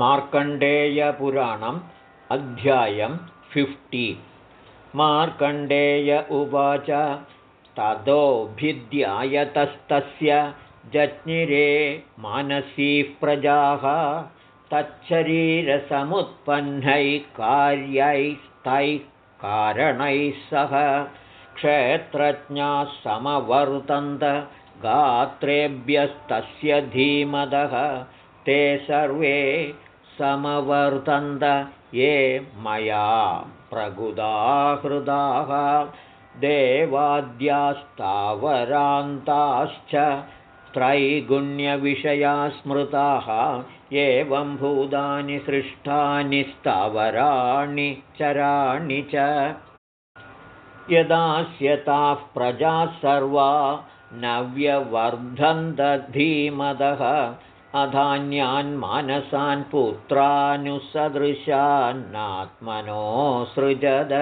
मार्कण्डेयपुराणम् अध्यायं फिफ्टि मार्कण्डेय उवाच ततोऽभिध्यायतस्तस्य जज्ञिरे मानसीः प्रजाः तच्छरीरसमुत्पन्नैः कार्यैस्तैः कारणैः सह क्षेत्रज्ञाः समवर्तन्त गात्रेभ्यस्तस्य धीमदः ते सर्वे समवर्तन्त ये मया प्रगुदाहृदाः। देवाद्यास्तावरान्ताश्च त्रैगुण्यविषया स्मृताः एवं भूतानि सृष्टानि स्थावराणि चराणि च। यदास्यताः प्रजाः सर्वा नव्यवर्धन्तधीमदः अधान्यान् पुत्रानुसदृशान्नात्मनो सृजद।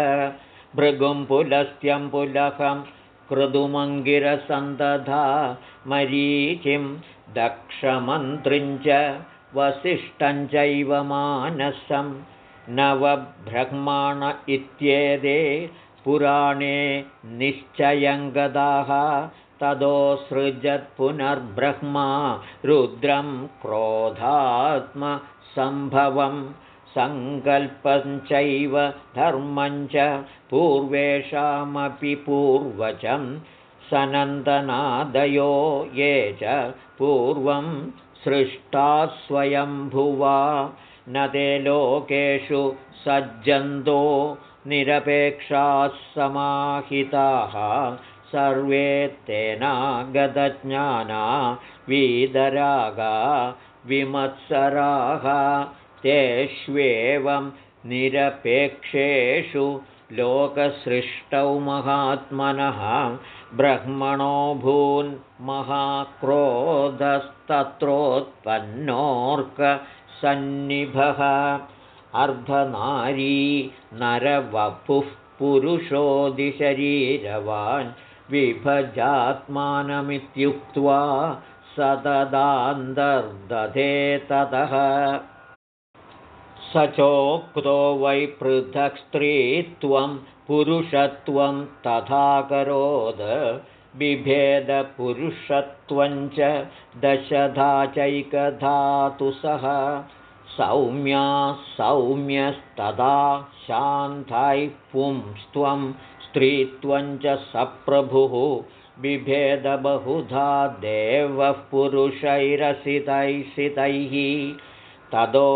भृगुं पुलस्त्यं पुलहं कृदुमङ्गिरसन्दधा मरीचिं दक्षमन्त्रिञ्च वसिष्ठञ्चैव मानसं। नवब्रह्माण इत्येते पुराणे निश्चयङ्गदाः तदोसृजत्पुनर्ब्रह्मा रुद्रं क्रोधात्मसम्भवं सङ्कल्पञ्चैव धर्मञ्च पूर्वेषामपि पूर्वचं सनन्दनादयो ये च। पूर्वं सृष्टास्वयम्भुवा न ते लोकेषु सज्जन्तो। निरपेक्षाः समाहिताः सर्वे तेनागतज्ञाना वीदरागा विमत्सराः तेष्वेवं निरपेक्षेषु लोकसृष्टौ महात्मनः ब्रह्मणो भून्महाक्रोधस्तत्रोत्पन्नोऽर्कसन्निभः अर्धनारी नरवपुः पुरुषोऽधिशरीरवान् विभजात्मानमित्युक्त्वा सतदान्तर्दधे ततः। स चोक्तो वै पृथक् स्त्रीत्वं पुरुषत्वं तथाकरोद। बिभेदपुरुषत्वञ्च दशधा चैकधातु सः। सौम्या सौम्यस्तदा शान्तायः पुंस्त्वं स्त्रीत्वञ्च सप्रभुः बिभेदबहुधा देवः पुरुषैरसितैषितैः तदो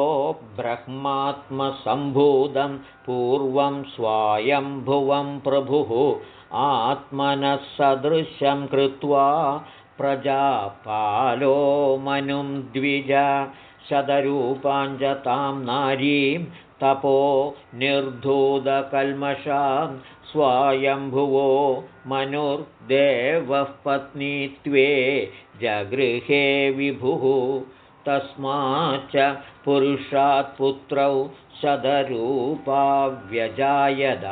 ब्रह्मात्मसम्भूतं पूर्वं स्वायम्भुवं प्रभुः। आत्मनः सदृशं कृत्वा प्रजापालो मनुं द्विज शतरूपाञ्जतां नारीं तपो निर्धूतकल्मषां स्वायम्भुवो मनुर्देवः पत्नीत्वे जगृहे विभुः। तस्माच्च पुरुषात् पुत्रौ व्यजायद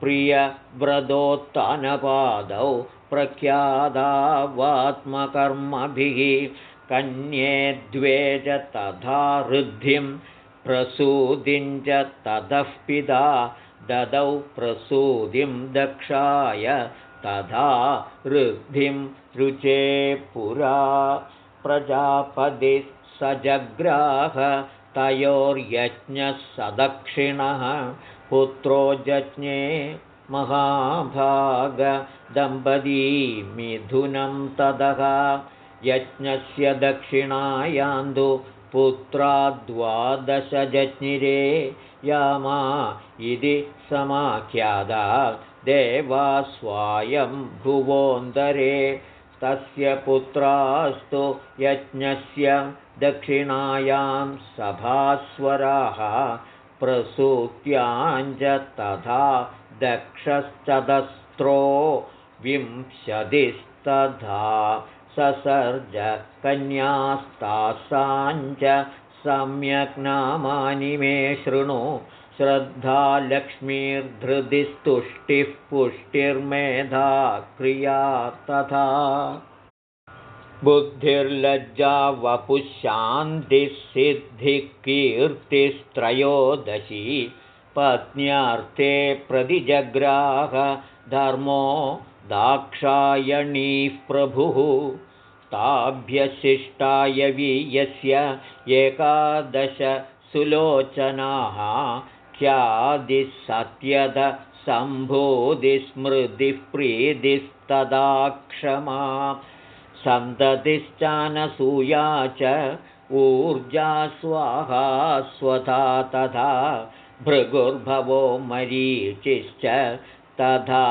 प्रियव्रतोत्तानपादौ प्रख्यादावात्मकर्मभिः। कन्ये द्वे च तथा ऋद्धिं प्रसूतिं च ततः पिता ददौ प्रसूतिं दक्षाय तथा ऋद्धिं रुचे पुरा प्रजापतिः स जग्राह तयोर्यज्ञः सदक्षिणः पुत्रो जज्ञे महाभागदम्पती मिथुनं तदः यज्ञस्य दक्षिणायान्तु पुत्राद्वादशजज्ञिरे यामा इति समाख्यादा देवा भुवोन्दरे तस्य पुत्रास्तु यज्ञस्य दक्षिणायां सभास्वराः प्रसूत्याञ्च तथा दक्षश्चतस्रो विंशतिस्तथा ससर्ज कन्यास्तासाञ्च सम्यक् नामानि मे शृणु। श्रद्धा लक्ष्मीर्धृतिस्तुष्टिः पुष्टिर्मेधा क्रिया तथा। बुद्धिर्लज्जा वपुशान्तिसिद्धिकीर्तिस्त्रयोदशी पत्न्यार्थे प्रतिजग्राह धर्मो दाक्षायणीः प्रभुः ताभ्यशिष्टाय वीयस्य एकादश सुलोचनाः ख्यादिः सम्भोधिस्मृतिः प्रीतिस्तदा क्षमा सन्ततिश्चानसूया च ऊर्जा स्वाहा स्वधा तथा भृगुर्भवो मरीचिश्च तथा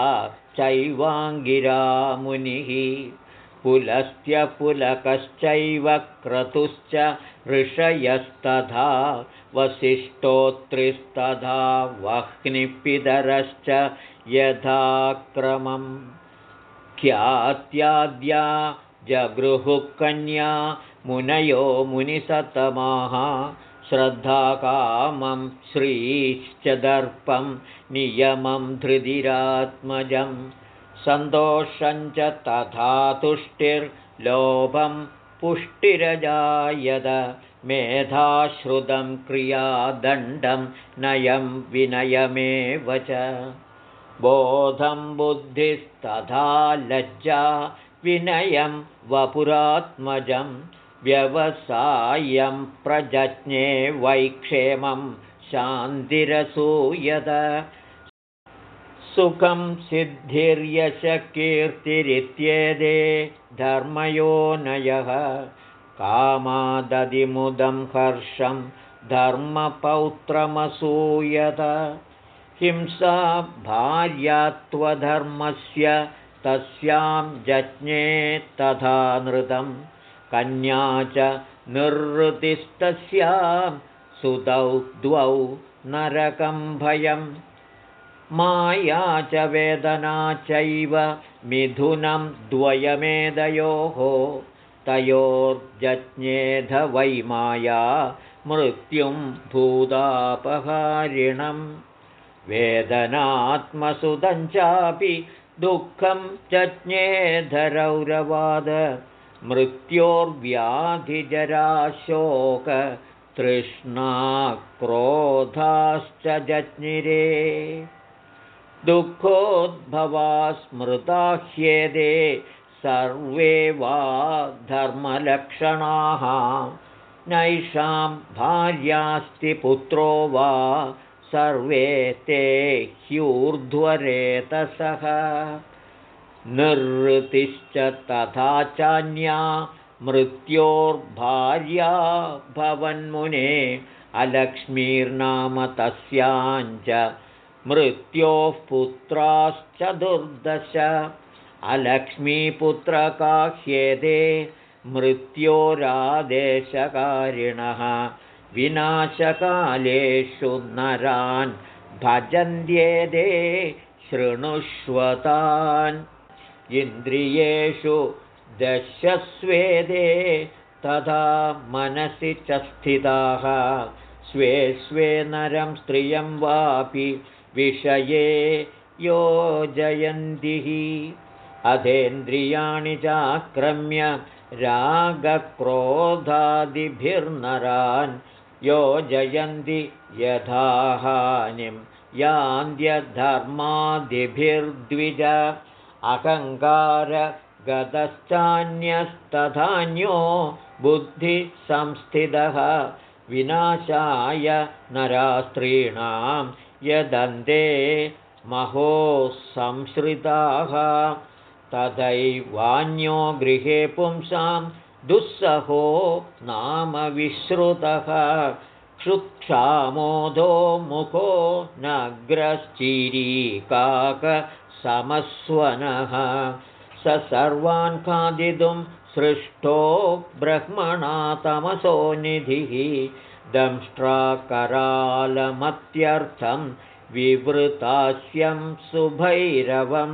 चैवाङ्गिरा मुनिः पुलस्त्यपुलकश्चैव क्रतुश्च ऋषयस्तथा वसिष्ठोत्रिस्तथा वह्निपितरश्च यथाक्रमं ख्यात्याद्या जगृहुकन्या मुनयो मुनिसतमाः श्रद्धाकामं श्रीश्च दर्पं नियमं धृतिरात्मजं सन्तोषञ्च तथा तुष्टिर्लोभं पुष्टिरजायद मेधाश्रुतं क्रियादण्डं नयं विनयमेव च। बोधं बुद्धिस्तथा लज्जा विनयं वपुरात्मजं व्यवसायं प्रजज्ञे वैक्षेमं शान्तिरसूयत सुखं सिद्धिर्यशकीर्तिरित्येते धर्मयोनयः कामादधिमुदं हर्षं धर्मपौत्रमसूयत। हिंसा भार्यात्वधर्मस्य तस्यां जज्ञे तथा नृतं कन्या च निर्वृतिस्तस्यां सुतौ द्वौ नरकं भयं माया च वेदना चैव मिथुनं द्वयमेदयोः तयोर्जज्ञेध वै माया मृत्युं भूतापहारिणं। वेदनात्मसुदञ्चापि दुःखं जज्ञेधरौरवाद मृत्योर्व्याधिजराशोकतृष्णाक्रोधाश्च जज्ञिरे दुःखोद्भवा स्मृता ह्येदे सर्वे वा धर्मलक्षणाः। नैषां भार्यास्ति पुत्रो वा सर्वे ते ह्यूर्ध्वरेतसः। निर्वृतिश्च तथा चान्या मृत्योर्भार्या भवन्मुने अलक्ष्मीर्नाम तस्याञ्च मृत्योः पुत्राश्च दुर्दश अलक्ष्मीपुत्रकाह्येदे मृत्योरादेशकारिणः। विनाशकालेषु नरान् भजन्त्येदे शृणुष्वतान्। इन्द्रियेषु दशस्वेदे तथा मनसि च स्थिताः। स्वे स्वे नरं स्त्रियं वापि विषये योजयन्तिः अधेन्द्रियाणि चाक्रम्य रागक्रोधादिभिर्नरान् योजयन्ति यथाहानिं। यान्त्यधर्मादिभिर्द्विज अहङ्कारगतश्चान्यस्तधान्यो बुद्धिसंस्थितः। विनाशाय नरास्त्रीणां यदन्ते महो संश्रिताः तथैवान्यो गृहे पुंसां दुःसहो नाम विश्रुतः। क्षुक्षामोदो मुखो नग्रश्चिरीकाकसमस्वनः स सर्वान् खादितुं सृष्टो ब्रह्मणा तमसो निधिः दंष्ट्राकरालमत्यर्थं विवृतास्यं सुभैरवं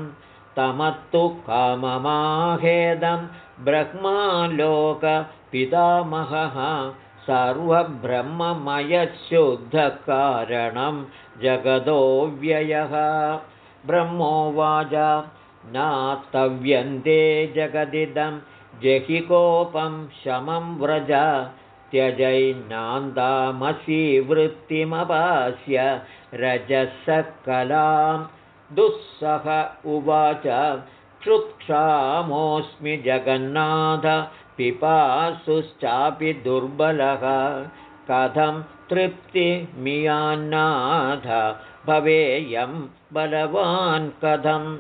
तमत्तु काममाहेदं ब्रह्मालोकपितामहः सर्वब्रह्ममयशुद्धकारणं जगदोऽव्ययः। ब्रह्मोवाच नात्तव्यन्ते जगदिदं जहि कोपं शमं व्रज त्यजैनान्दामसि वृत्तिमपास्य रजसकलां दुःसह उवाच क्षुत्क्षामोऽस्मि जगन्नाथ पिपासुश्चापि दुर्बलः। कथं तृप्तिमियान्नाथ भवेयं बलवान् कथं?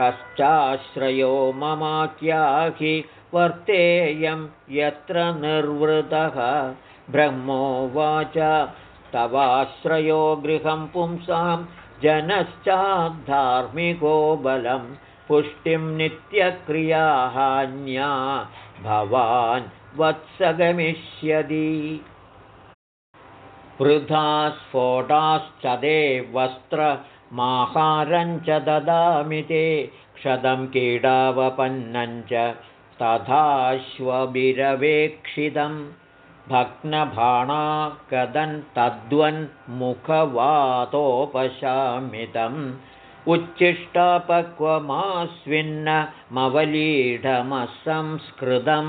कश्चाश्रयो ममाख्याहि वर्तेयं यत्र निर्वृतः ब्रह्मोवाच तवाश्रयो गृहं पुंसां जनश्चाद्धार्मिको बलं पुष्टिं नित्यक्रियाहान्या भवान् वत्सगमिष्यति। वृथा स्फोटाश्चदे वस्त्रमाहारञ्च ददामि ते क्षतं कीडावपन्नञ्च तथाश्वभिरवेक्षितं भग्नभाणा कदन्तद्वन्मुखवातोपशामितम् उच्छिष्टापक्वमास्विन्नमवलीढमसंस्कृतं।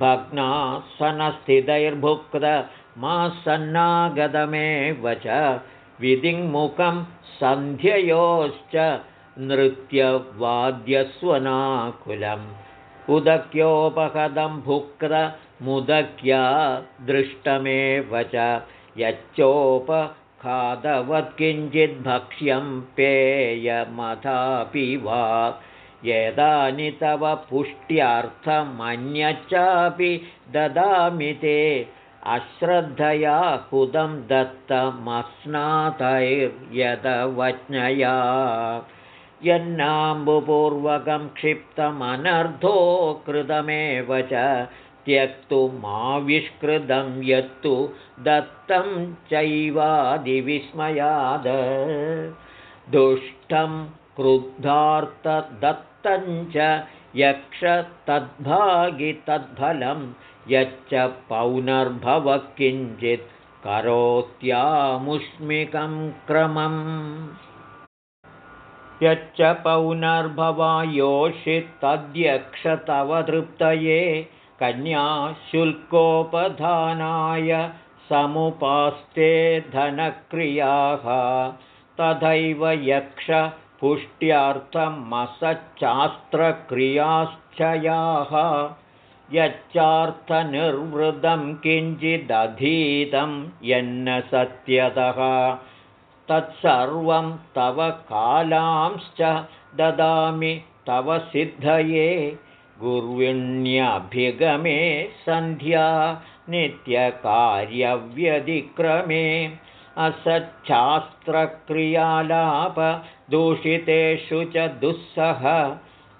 भग्नासनस्थितैर्भुक्तमासन्नागतमेव च विधिङ्मुखं सन्ध्ययोश्च नृत्यवाद्यस्वनाकुलम् उदक्योपहदं भुक्तमुदक्या दृष्टमेव च यच्चोपखादवत्किञ्चिद्भक्ष्यं पेयमथापि वा यदानि तव पुष्ट्यर्थमन्यच्चापि ददामि ते अश्रद्धया हुदं दत्तमस्नातैर्यदवज्ञया यन्नाम्बुपूर्वकं क्षिप्तमनर्धो कृतमेव च त्यक्तुमाविष्कृतं यत्तु दत्तं चैवादिविस्मयाद। दुष्टं क्रुद्धार्थदत्तञ्च यक्ष तद्भागि तद्फलं यच्च पौनर्भव किञ्चित् करोत्यामुष्मिकं क्रमम् यच्च पौनर्भवायोषित्तद्यक्ष तव तृप्तये कन्याशुल्कोपधानाय समुपास्ते धनक्रियाः। तथैव यक्ष पुष्ट्यार्थमसच्चास्त्रक्रियाश्चयाः यच्चार्थनिर्वृतं किञ्चिदधीतं यन्न सत्यतः तत्सर्वं तव कालांश्च ददामि तव सिद्धये। गुर्विण्यभिगमे सन्ध्या नित्यकार्यव्यतिक्रमे। असच्छास्त्रक्रियालापदूषितेषु च दुःसह।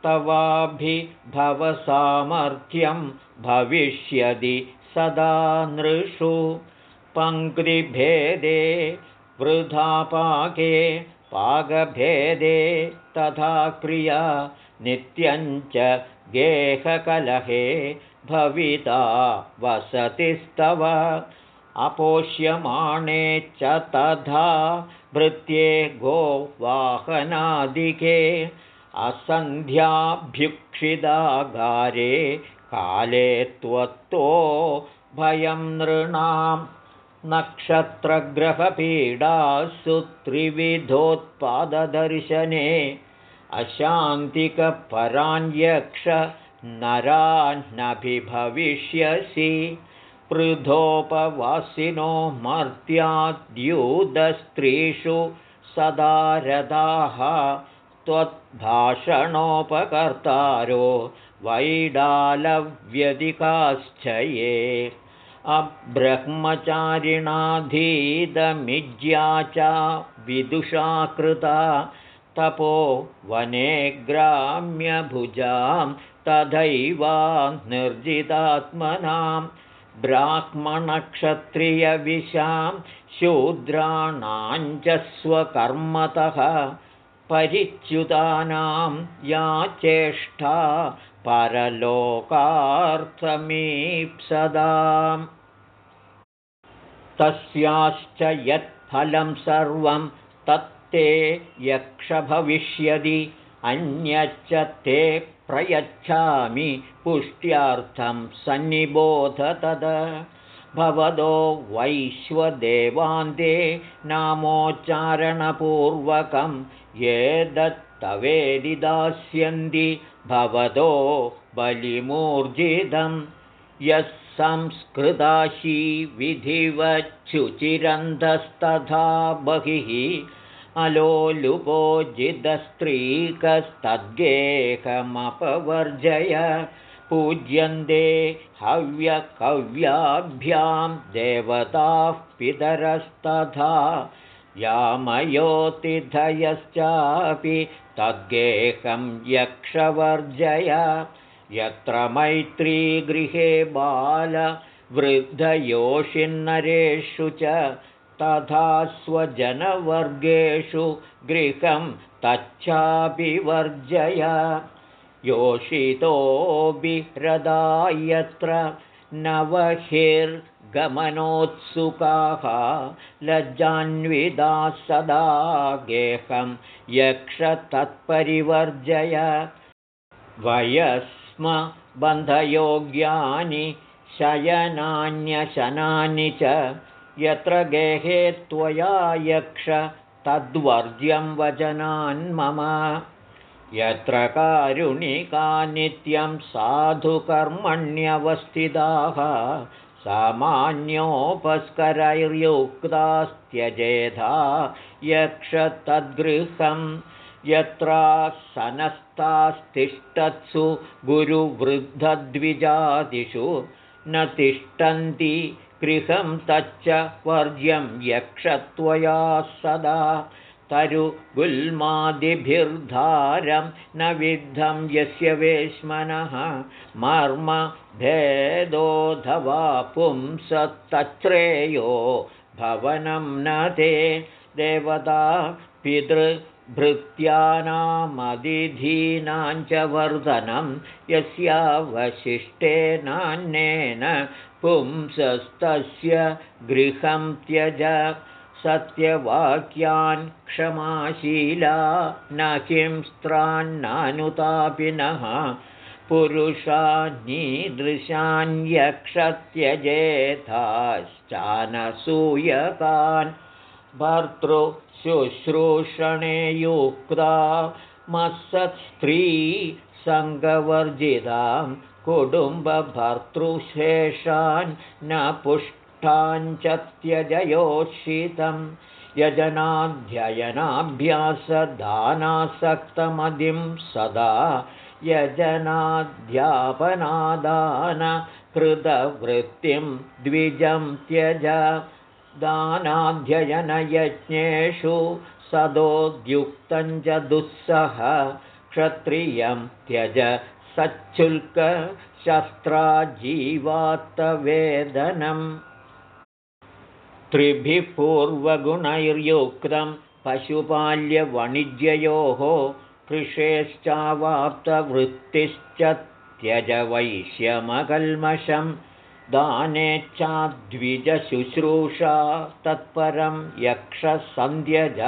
तवाभिभवसामर्थ्यं भविष्यति सदा नृषु। पङ्क्तिभेदे वृथापाके पाकभेदे तथा क्रिया नित्यञ्च गेहकलहे भविता वसतिस्तव अपोष्यमाणे च तथा भृत्ये गोवाहनादिके असन्ध्याभ्युक्षिदागारे काले त्वत्तो भयं नृणाम् नक्षत्रग्रहपीडासु त्रिविधोत्पाददर्शने अशान्तिकपरान्यक्ष नरान्नभिभविष्यसि पृथोपवासिनो मर्त्याद्यूतस्त्रीषु सदा रथाः त्वद्भाषणोपकर्तारो वैडालव्यधिकाश्च ये अब्रह्मचारिणाधीतमिज्या च विदुषा कृता तपो वने ग्राम्यभुजां तथैवा निर्जितात्मनां ब्राह्मणक्षत्रियविशां शूद्राणाञ्च स्वकर्मतः परिच्युतानां या चेष्टा परलोकार्थमीप्सदाम्। तस्याश्च यत्फलं सर्वं तत्ते यक्ष भविष्यति अन्यच्च ते प्रयच्छामि पुष्ट्यार्थं सन्निबोध तद। भवदो वैश्वदेवान्ते नामोच्चारणपूर्वकं ये दत्तवेदि दास्यन्ति भवतो बलिमूर्जितं यः संस्कृताशी विधिवच्छुचिरन्धस्तथा बहिः अलोलुपोजितस्त्रीकस्तद्गेहमपवर्जय। पूज्यन्ते हव्यकव्याभ्यां देवताः पितरस्तथा यामयोतिथयश्चापि तद्गेहं यक्षवर्जय। यत्र मैत्रीगृहे बालवृद्धयोषिन्नरेषु च तथा स्वजनवर्गेषु गृहं तच्चाभिवर्जय। योषितोऽभिहृदा यत्र नवहिर्गमनोत्सुकाः लज्जान्विदा सदा गेहं यक्ष तत्परिवर्जय वयस्म बन्धयोग्यानि शयनान्यशनानि च यत्र गेहे त्वया यक्ष तद्वर्ज्यं वचनान्मम यत्र कारुणिका नित्यं साधुकर्मण्यवस्थिताः सामान्योपस्करैर्युक्तास्त्यजेधा यक्ष तद्गृहं यत्रासनस्तास्तिष्ठत्सु गुरुवृद्धद्विजादिषु न तिष्ठन्ति गृहं तच्च वर्ज्यं यक्षत्वया सदा तरुगुल्मादिभिर्धारं न विद्धं यस्य वेश्मनः मर्मभेदोऽधवा पुंसत्तच्छ्रेयो भवनं न ते देवता पितृभृत्यानामदिधीनां च वर्धनं यस्यावशिष्टेनान्येन पुंसस्तस्य गृहं त्यज सत्यवाक्यान् क्षमाशीला न किं स्त्रान्नानुतापिनः पुरुषान्यक्षत्यजेताश्चानसूयकान् भर्तृशुश्रूषणे युक्ता मत्सत्स्त्री सङ्गवर्जितां। कुटुम्बभर्तृशेषान् न पुष्टाञ्च त्यजयोषितं यजनाध्ययनाभ्यासदानासक्तमदिं सदा यजनाध्यापनादानकृतवृत्तिं द्विजं त्यज दानाध्ययनयज्ञेषु सदोद्युक्तञ्च दुःसह क्षत्रियं त्यज सच्छुल्कशस्त्राजीवात्तवेदनम् त्रिभिः पूर्वगुणैर्युक्तं पशुपाल्यवणिज्ययोः कृषेश्चावाप्तवृत्तिश्च त्यजवैश्यमकल्मषं दानेच्छाद्विजशुश्रूषा तत्परं यक्षसन्ध्यज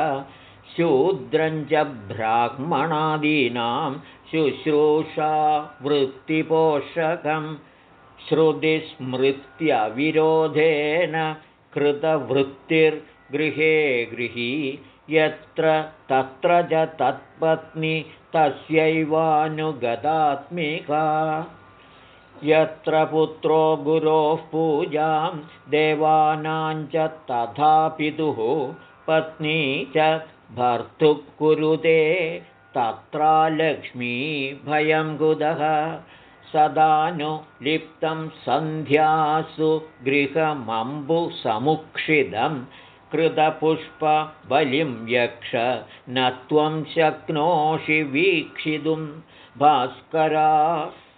शूद्रञ्च ब्राह्मणादीनां शुश्रूषा वृत्तिपोषकं श्रुतिस्मृत्यविरोधेन कृतवृत्तिर्गृहे गृही यत्र तत्र च तत्पत्नी तस्यैवानुगतात्मिका। यत्र पुत्रो गुरोः पूजां देवानाञ्च तथा पितुः पत्नी च भर्तुः कुरुते तत्रा सदानुलिप्तं सन्ध्यासु गृहमम्बुसमुक्षितं कृतपुष्पबलिं यक्ष न त्वं शक्नोषि वीक्षितुं भास्करा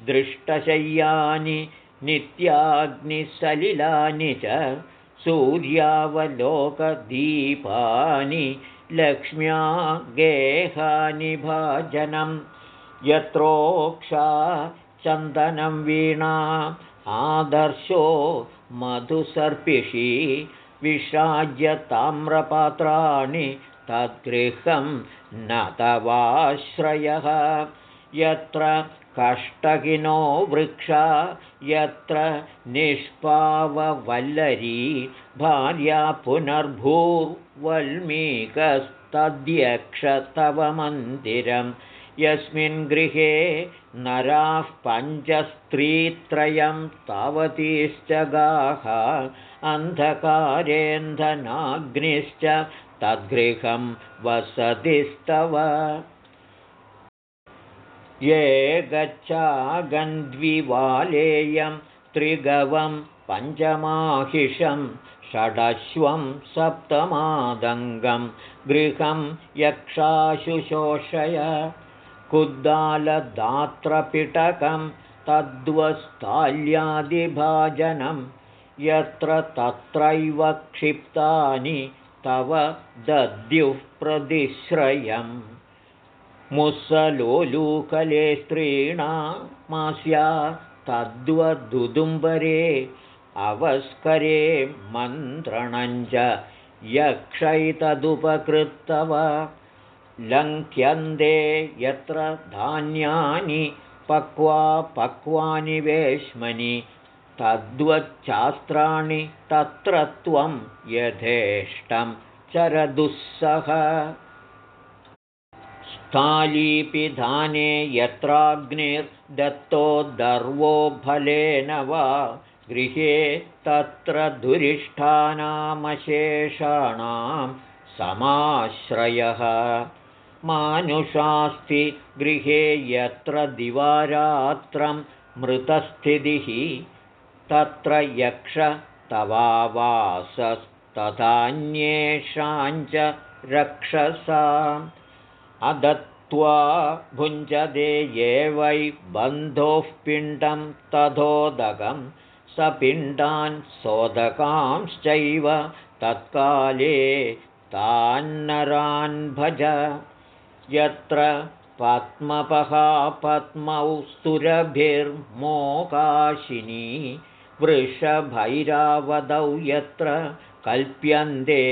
दृष्टशय्यानि नित्याग्निसलिलानि च सूर्यावलोकदीपानि लक्ष्म्या गेहानि भाजनं यत्रोक्षा चन्दनं वीणा आदर्शो मधुसर्पिषी विषाज्य ताम्रपात्राणि तद्गृहं न तवाश्रयः यत्र कष्टगिनो वृक्षा यत्र निष्पाववल्लरी भार्या पुनर्भूर्वल्मीकस्तद्यक्ष तव मन्दिरं यस्मिन् गृहे नराः पञ्चस्त्रीत्रयं तावतीश्च गाः अन्धकारेन्धनाग्निश्च तद्गृहं वसतिस्तव। ये गच्छागन्ध्विवालेयं त्रिगवं पञ्चमाहिषं षडश्वं सप्तमादङ्गं गृहं यक्षाशुशोषय कुद्दालदात्रपिटकं तद्वस्ताल्यादिभाजनं यत्र तत्रैव क्षिप्तानि तव दद्युः प्रतिश्रयम् मुसलोलूकले स्त्रीणामास्या तद्वदुदुम्बरे अवस्करे मन्त्रणञ्च यक्षैतदुपकृत्तव लङ्क्यन्ते यत्र धान्यानि पक्वा पक्वानि वेश्मनि तद्वच्चास्त्राणि तत्र त्वं यथेष्टं चरदुःसह। स्थालीपिधाने यत्राग्निर्दत्तो दर्वो फलेन वा गृहे तत्र धुरिष्ठानामशेषाणां समाश्रयः मानुषास्ति गृहे यत्र दिवारात्रं मृतस्थितिः तत्र यक्ष तवावासस्तथान्येषाञ्च रक्षसाम् अदत्त्वा भुञ्जदे ये वै बन्धोः पिण्डं तथोदकं स पिण्डान् सोदकांश्चैव तत्काले तान्नरान् भज यत्र पद्मपहा पद्मौ स्तुरभिर्मोकाशिनी वृषभैरावदौ यत्र कल्प्यन्ते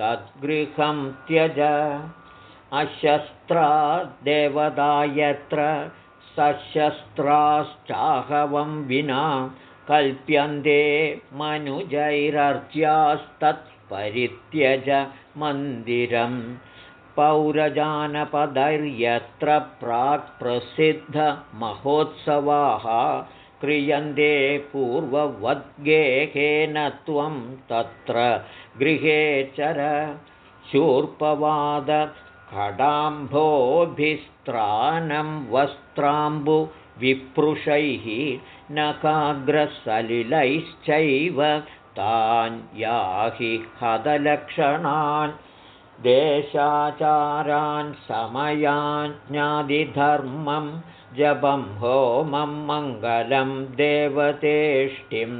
तद्गृहं त्यज अशस्त्रा देवता यत्र सशस्त्राश्चाहवं विना कल्प्यन्ते मनुजैरर्च्यास्तत्परित्यज मन्दिरं पौरजानपदैर्यत्र प्राक्प्रसिद्धमहोत्सवाः क्रियन्ते पूर्ववद्गेहेन त्वं तत्र गृहे चर शूर्पवाद खडाम्भोभिस्त्रानं वस्त्राम्बुविप्रुषैः नकाग्रसलिलैश्चैव तान् याहि हदलक्षणान् देशाचारान् समयान् ज्ञादिधर्मं जपं होमं मङ्गलं देवतेष्टिं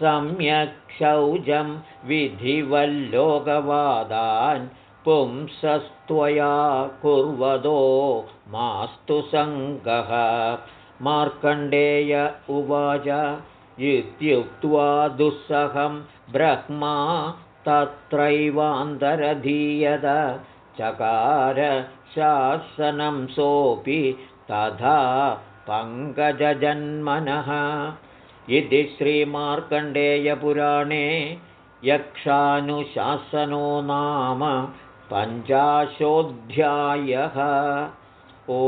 सम्यक् शौचं विधिवल्लोकवादान् पुंसस्त्वया कुर्वदो मास्तु सङ्गः। मार्कण्डेय उवाच इत्युक्त्वा दुःसहं ब्रह्मा तत्रैवान्तरधीयत चकार शासनं सोऽपि तथा पङ्कजजन्मनः। इति श्रीमार्कण्डेयपुराणे यक्षानुशासनो नाम पञ्चाशोऽध्यायः। ओ